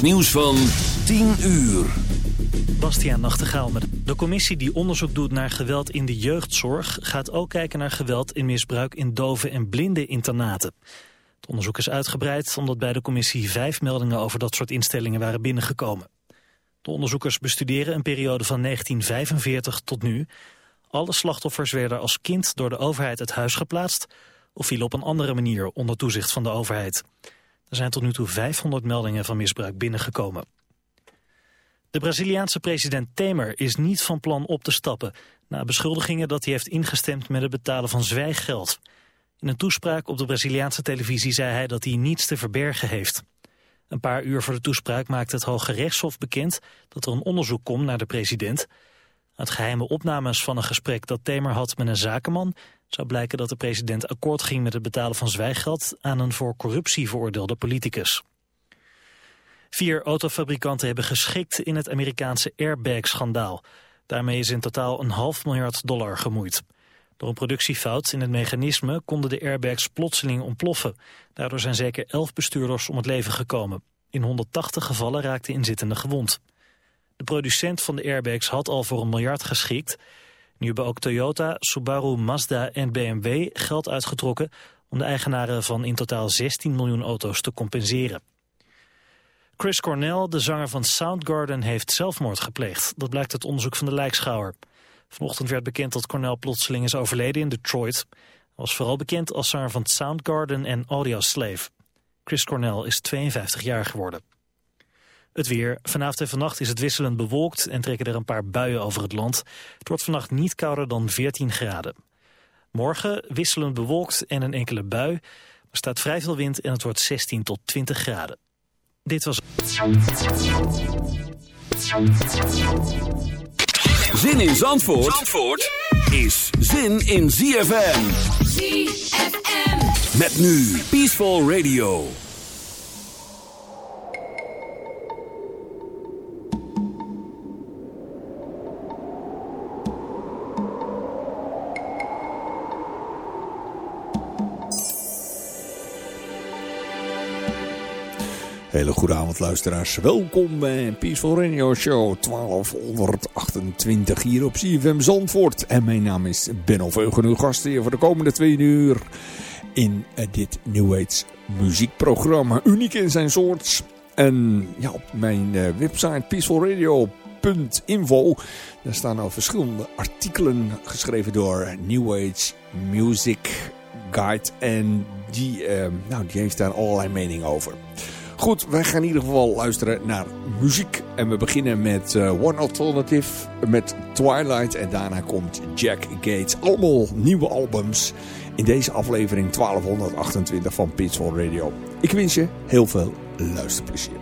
Nieuws van 10 uur. Bastiaan Nachtegaal met de commissie die onderzoek doet naar geweld in de jeugdzorg... gaat ook kijken naar geweld in misbruik in dove en blinde internaten. Het onderzoek is uitgebreid omdat bij de commissie vijf meldingen over dat soort instellingen waren binnengekomen. De onderzoekers bestuderen een periode van 1945 tot nu. Alle slachtoffers werden als kind door de overheid het huis geplaatst... of vielen op een andere manier onder toezicht van de overheid. Er zijn tot nu toe 500 meldingen van misbruik binnengekomen. De Braziliaanse president Temer is niet van plan op te stappen... na beschuldigingen dat hij heeft ingestemd met het betalen van zwijggeld. In een toespraak op de Braziliaanse televisie zei hij dat hij niets te verbergen heeft. Een paar uur voor de toespraak maakte het Hoge Rechtshof bekend... dat er een onderzoek komt naar de president. Uit geheime opnames van een gesprek dat Temer had met een zakenman... zou blijken dat de president akkoord ging met het betalen van zwijggeld... aan een voor corruptie veroordeelde politicus. Vier autofabrikanten hebben geschikt in het Amerikaanse airbag-schandaal. Daarmee is in totaal een half miljard dollar gemoeid. Door een productiefout in het mechanisme konden de airbags plotseling ontploffen. Daardoor zijn zeker elf bestuurders om het leven gekomen. In 180 gevallen raakten inzittenden gewond. De producent van de airbags had al voor een miljard geschikt. Nu hebben ook Toyota, Subaru, Mazda en BMW geld uitgetrokken... om de eigenaren van in totaal 16 miljoen auto's te compenseren. Chris Cornell, de zanger van Soundgarden, heeft zelfmoord gepleegd. Dat blijkt uit onderzoek van de lijkschouwer. Vanochtend werd bekend dat Cornell plotseling is overleden in Detroit. Hij was vooral bekend als zanger van Soundgarden en Audioslave. Chris Cornell is 52 jaar geworden. Het weer. Vanavond en vannacht is het wisselend bewolkt en trekken er een paar buien over het land. Het wordt vannacht niet kouder dan 14 graden. Morgen wisselend bewolkt en een enkele bui. Er staat vrij veel wind en het wordt 16 tot 20 graden. Dit was... Zin in Zandvoort, Zandvoort is zin in ZFM. ZFM. Met nu Peaceful Radio. Hele goede avond luisteraars. Welkom bij Peaceful Radio Show 1228 hier op CFM Zandvoort. En mijn naam is Benno Veugen, uw gast hier voor de komende twee uur in eh, dit New Age muziekprogramma. Uniek in zijn soort. En ja, op mijn eh, website peacefulradio.info daar staan al verschillende artikelen geschreven door New Age Music Guide. En die, uh, nou, die heeft daar allerlei meningen over. Goed, wij gaan in ieder geval luisteren naar muziek. En we beginnen met uh, One Alternative, met Twilight. En daarna komt Jack Gates. Allemaal nieuwe albums in deze aflevering 1228 van Pitchfork Radio. Ik wens je heel veel luisterplezier.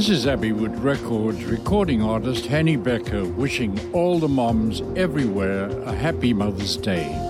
This is Abbeywood Records recording artist Hanny Becker wishing all the moms everywhere a happy Mother's Day.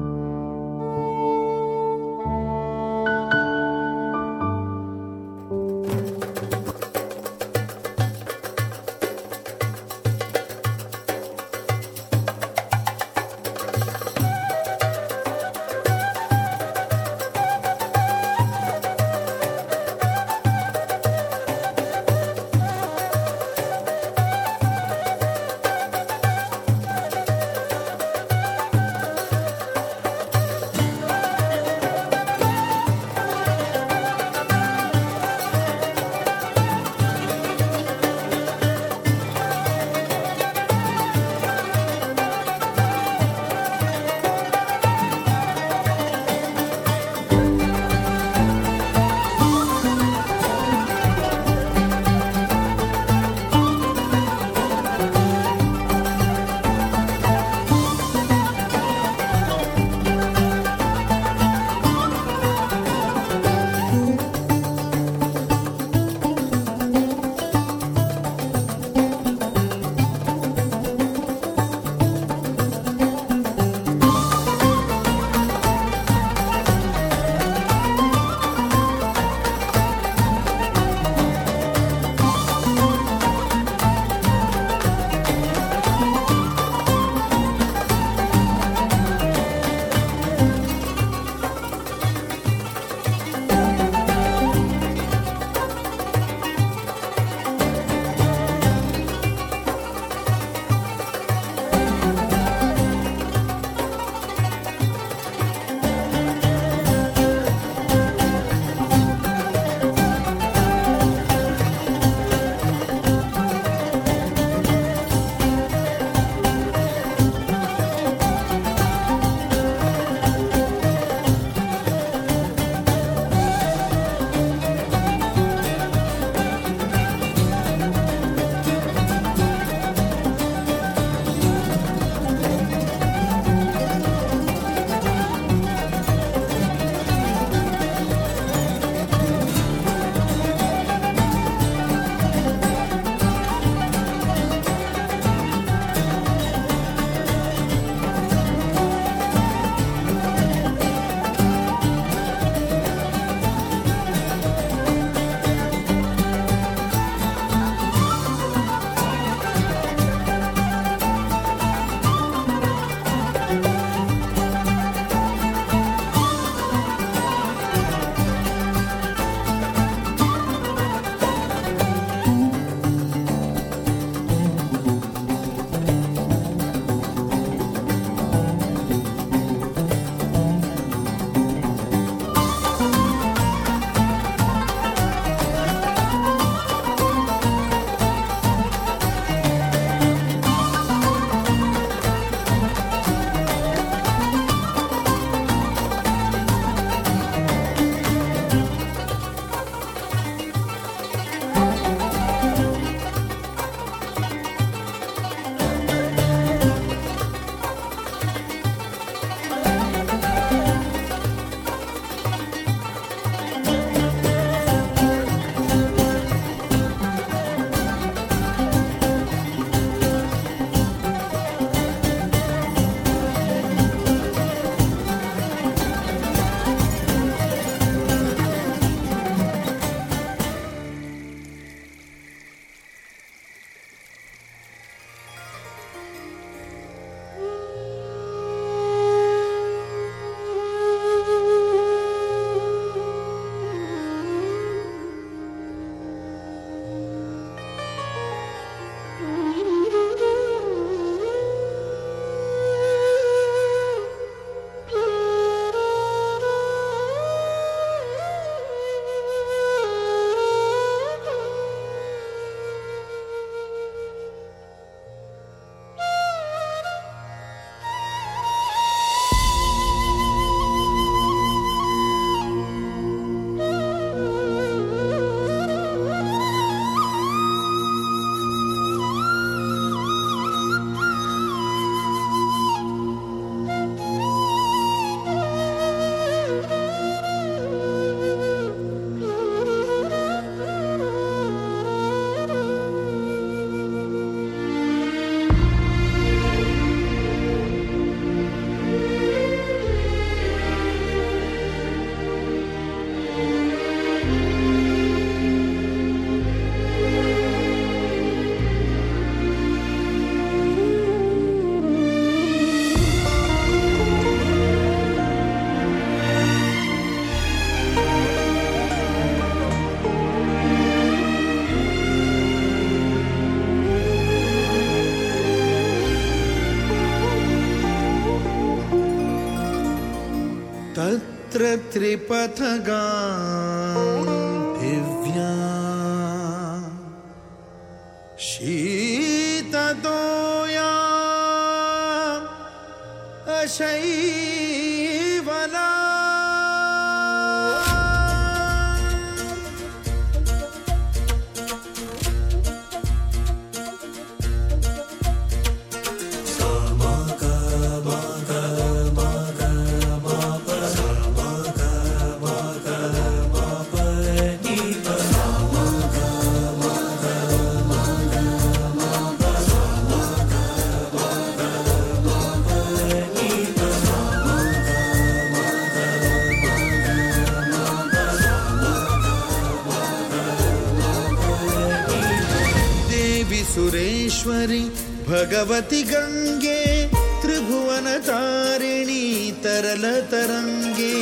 Tripathaga भगवति गङ्गे त्रिभुवनतारिणी तरलतरङ्गे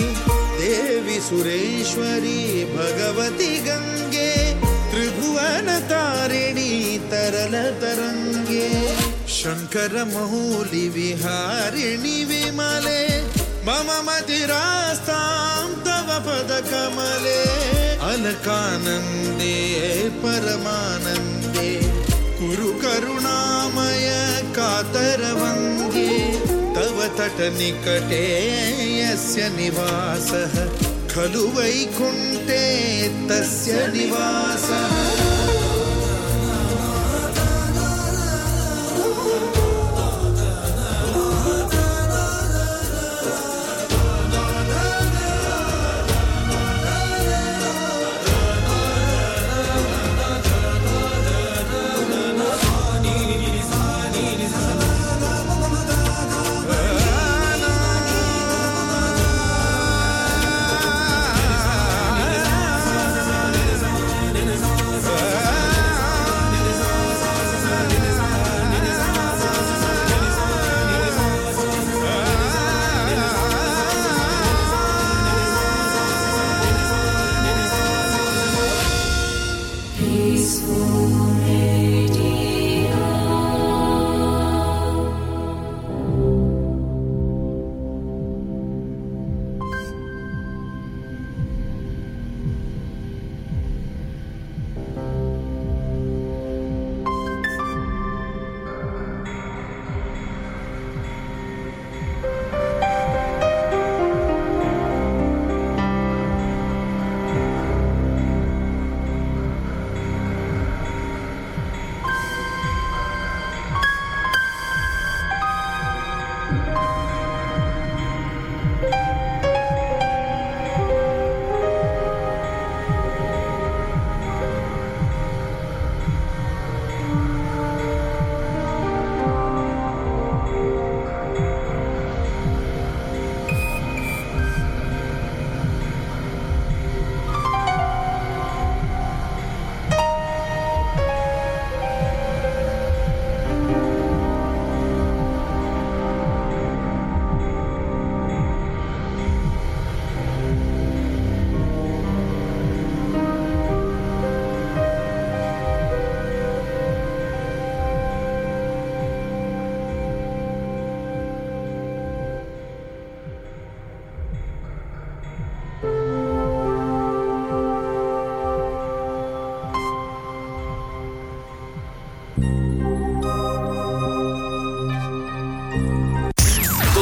देवि सुरेश्वरि भगवति गङ्गे त्रिभुवनतारिणी तरलतरङ्गे शङ्करमौलि विहारिणि विमले मम मतिरास्तां तव पदकमले अलकानन्दे परमानन्दे तटनिकटे यस्य निवासः खलु वैकुण्ठे तस्य निवासः